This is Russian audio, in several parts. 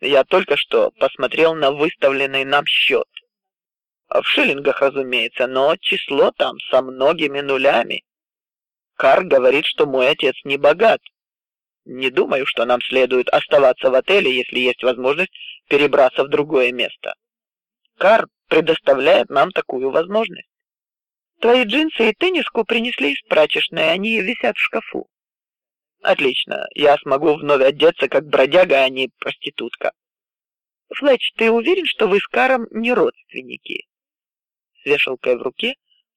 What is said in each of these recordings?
Я только что посмотрел на выставленный нам счет. В шиллингах, разумеется, но число там со многими нулями. Кар говорит, что мой отец не богат. Не думаю, что нам следует оставаться в отеле, если есть возможность перебраться в другое место. Кар предоставляет нам такую возможность. Твои джинсы и тенниску принесли из прачечной, они висят в шкафу. Отлично, я смогу вновь одеться как бродяга, а не проститутка. Флетч, ты уверен, что вы с Каром не родственники? С вешалкой в руке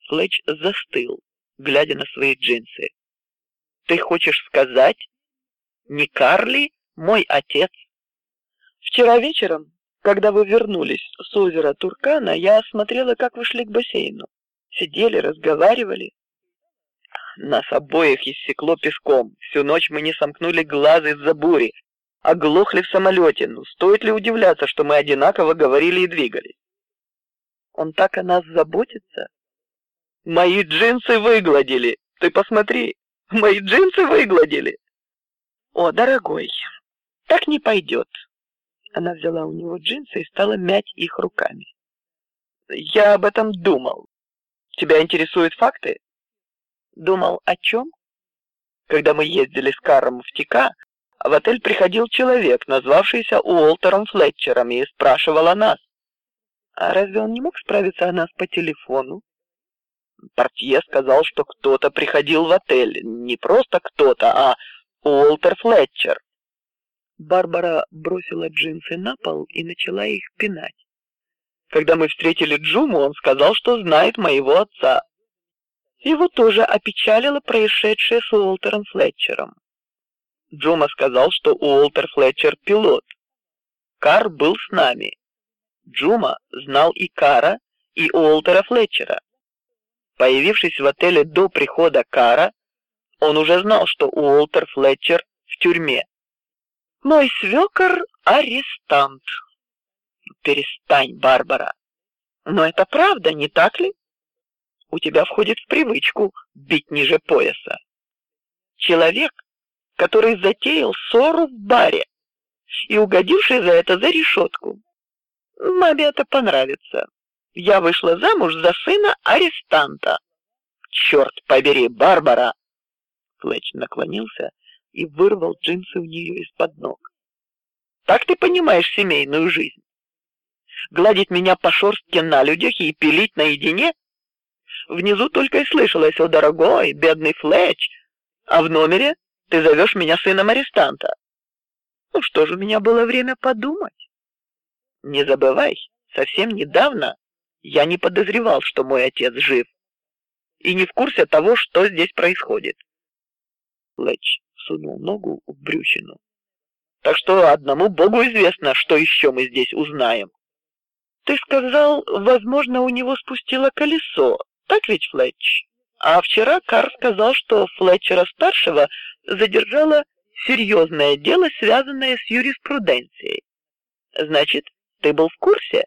Флетч застыл, глядя на свои джинсы. Ты хочешь сказать, не Карли, мой отец? Вчера вечером, когда вы вернулись с озера Туркана, я смотрела, как вы шли к бассейну, сидели, разговаривали. Нас обоих иссекло песком. Всю ночь мы не сомкнули глаз из-за бури, оглохли в самолете. Ну, стоит ли удивляться, что мы одинаково говорили и двигались? Он так о нас заботится. Мои джинсы выгладили. Ты посмотри, мои джинсы выгладили. О, дорогой, так не пойдет. Она взяла у него джинсы и стала мять их руками. Я об этом думал. Тебя интересуют факты? Думал о чем? Когда мы ездили с Каром в Тика, в отель приходил человек, назвавшийся Уолтером Флетчером, и спрашивал о нас. А разве он не мог справиться о нас по телефону? Портье сказал, что кто-то приходил в отель, не просто кто-то, а Уолтер Флетчер. Барбара бросила джинсы на пол и начала их пинать. Когда мы встретили Джуму, он сказал, что знает моего отца. Его тоже опечалило происшедшее с Уолтером Флетчером. Джума сказал, что Уолтер Флетчер пилот. Кар был с нами. Джума знал и Кара, и Уолтера Флетчера. Появившись в отеле до прихода Кара, он уже знал, что Уолтер Флетчер в тюрьме. Мой свекор арестант. Перестань, Барбара. Но это правда, не так ли? У тебя входит в привычку бить ниже пояса. Человек, который затеял ссору в баре и угодивший за это за решетку. Маме это понравится. Я вышла замуж за сына арестанта. Черт побери, Барбара! Флетч наклонился и вырвал джинсы у нее из-под ног. Так ты понимаешь семейную жизнь? Гладить меня по шерстке на людях и пилить наедине? Внизу только и слышалось: "О, дорогой, бедный Флетч", а в номере ты зовешь меня сыном арестанта. Ну что же, у меня было время подумать. Не забывай, совсем недавно я не подозревал, что мой отец жив, и не в курсе того, что здесь происходит. Флетч сунул ногу в брючину. Так что одному Богу известно, что еще мы здесь узнаем. Ты сказал, возможно, у него спустило колесо. Так ведь, Флетч? А вчера Кар сказал, что Флетчера старшего задержало серьезное дело, связанное с юриспруденцией. Значит, ты был в курсе?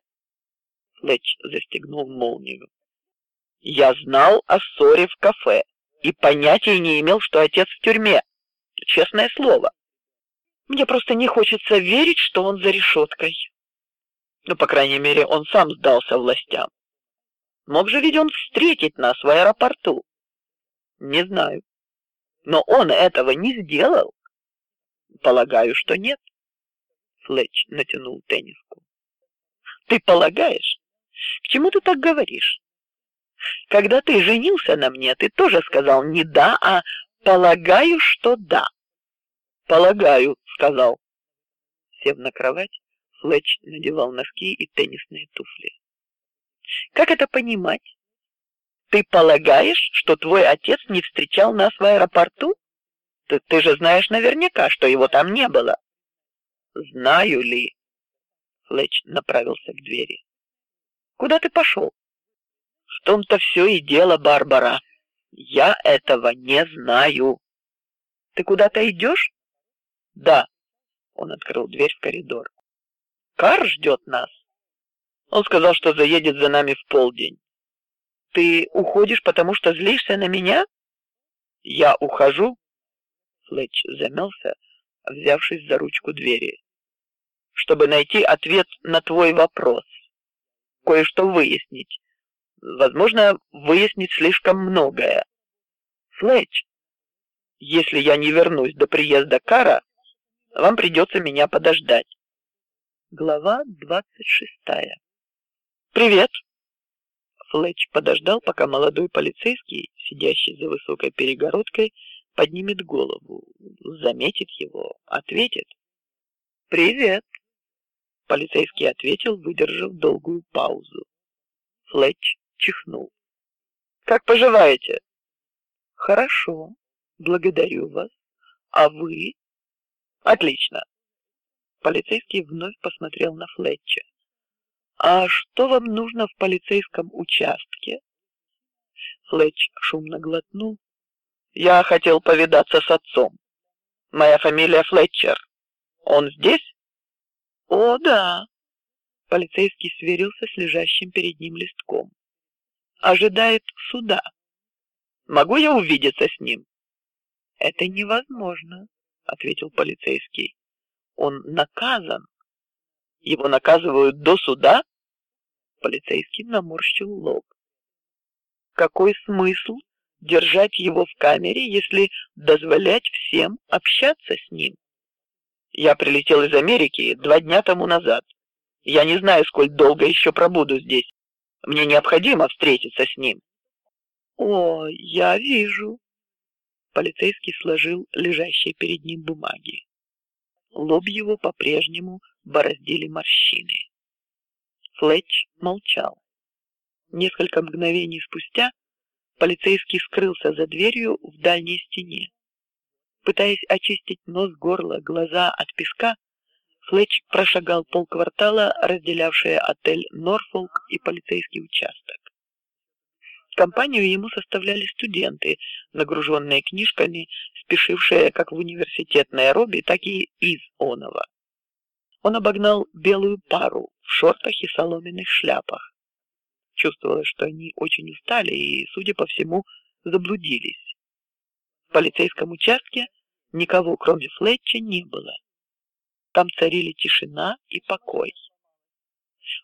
Флетч застегнул молнию. Я знал о ссоре в кафе и понятия не имел, что отец в тюрьме. Честное слово. Мне просто не хочется верить, что он за решеткой. Ну, по крайней мере, он сам сдался властям. Мог же ведь он встретить нас в аэропорту? Не знаю. Но он этого не сделал. Полагаю, что нет. Флетч натянул тенниску. Ты полагаешь? К чему ты так говоришь? Когда ты женился на мне, ты тоже сказал не да, а полагаю, что да. Полагаю, сказал. Сев на кровать, Флетч надевал носки и теннисные туфли. Как это понимать? Ты полагаешь, что твой отец не встречал нас в аэропорту? Ты, ты же знаешь наверняка, что его там не было. Знаю ли? Флетч направился к двери. Куда ты пошел? В том-то все и дело, Барбара. Я этого не знаю. Ты куда-то идешь? Да. Он открыл дверь в коридор. Кар ждет нас. Он сказал, что заедет за нами в полдень. Ты уходишь, потому что злишься на меня? Я ухожу. Флетч замялся, взявшись за ручку двери. чтобы найти ответ на твой вопрос, кое-что выяснить. Возможно, выяснить слишком многое. Флетч, если я не вернусь до приезда Кара, вам придется меня подождать. Глава двадцать шестая. Привет. Флетч подождал, пока молодой полицейский, сидящий за высокой перегородкой, поднимет голову, заметит его, ответит. Привет. Полицейский ответил, выдержав долгую паузу. Флетч чихнул. Как поживаете? Хорошо, благодарю вас. А вы? Отлично. Полицейский вновь посмотрел на Флетча. А что вам нужно в полицейском участке? Флетч шумно глотнул. Я хотел повидаться с отцом. Моя фамилия Флетчер. Он здесь? О, да. Полицейский сверился с лежащим перед ним листком. Ожидает суда. Могу я увидеться с ним? Это невозможно, ответил полицейский. Он наказан. Его наказывают до суда? Полицейский наморщил лоб. Какой смысл держать его в камере, если дозволять всем общаться с ним? Я прилетел из Америки два дня тому назад. Я не знаю, сколь долго еще пробуду здесь. Мне необходимо встретиться с ним. О, я вижу. Полицейский сложил лежащие перед ним бумаги. Лоб его по-прежнему бороздили морщины. Флетч молчал. Несколько мгновений спустя полицейский скрылся за дверью в дальней стене. Пытаясь очистить нос, горло, глаза от песка, Флетч прошагал полквартала, разделявшие отель Норфолк и полицейский участок. Компанию ему составляли студенты, нагруженные книжками, спешившие как в университет Найроби, так и из Онова. Он обогнал белую пару в шортах и соломенных шляпах. Чувствовалось, что они очень устали и, судя по всему, заблудились. В полицейском участке никого, кроме Флетча, не было. Там царили тишина и покой.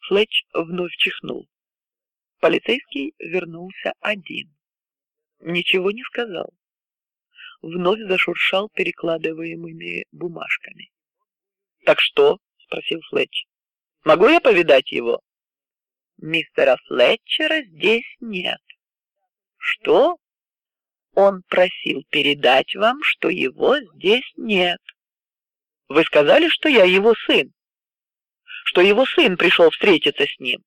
Флетч вновь чихнул. Полицейский вернулся один. Ничего не сказал. Вновь зашуршал перекладываемыми бумажками. Так что? Спросил Флетч. Могу я повидать его? Мистера Флетчера здесь нет. Что? Он просил передать вам, что его здесь нет. Вы сказали, что я его сын, что его сын пришел встретиться с ним.